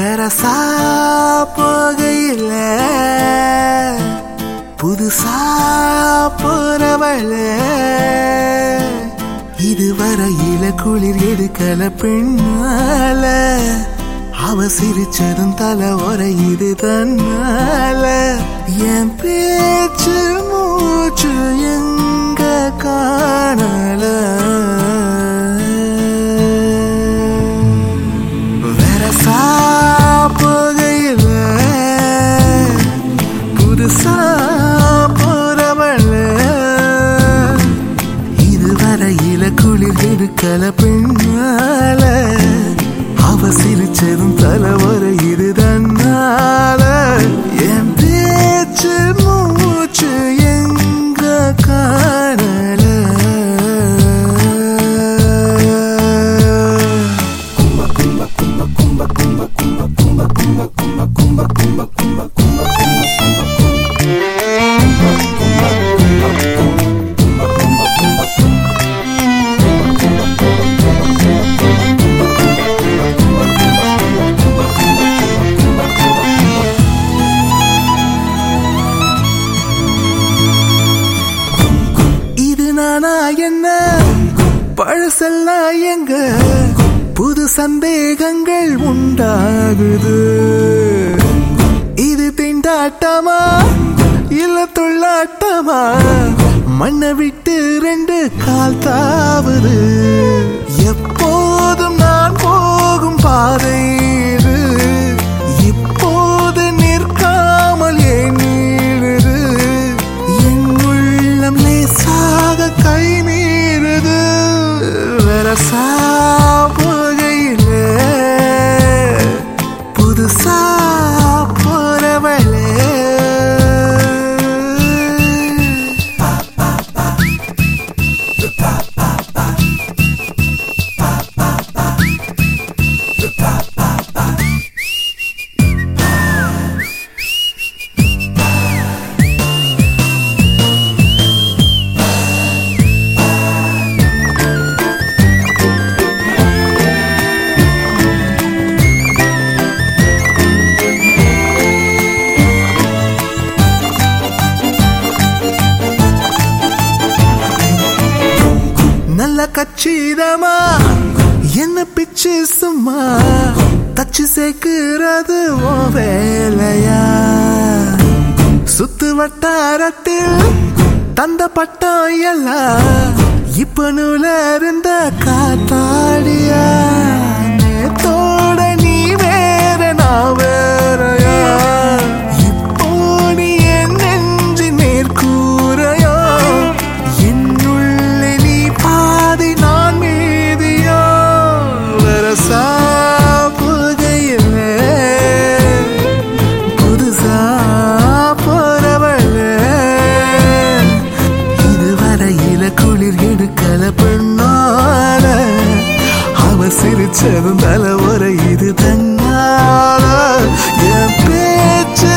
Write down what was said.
வெரசா போகையில் புதுசா போறவள. இதுவரையில குளிர் எடுக்கல பெண்ணால அவ சிரிச்சதும் தலை உரையுது தன்னால. என் பேச்சு மூச்சு எங்க காணல? நினைச்சதும் சிரிச்சதும் தலைவரை இது என் பேச்சு மூச்சு எங்க காணல? இது மனசெல்லாம் எங்க புது சந்தேகங்கள் உண்டாகுது. இது திண்டாட்டமா இல்ல தொள்ளாட்டமா மண்ணை விட்டு ரெண்டு கால் தாவுது. வரசா நல்ல கச்சிதமா? என்ன பிச்சு சும்மா? தச்சு சேர்க்கிறது ஓ வேலையா? சுத்து வட்டாரத்தில் தந்த பட்டம் எல்லாம் இப்ப நூல இருந்த காத்தாடியா? நேத்தோட பெண்ணால. அவ சிரிச்சதும் தலை ஒரு இது தன்னால என் பேச்சு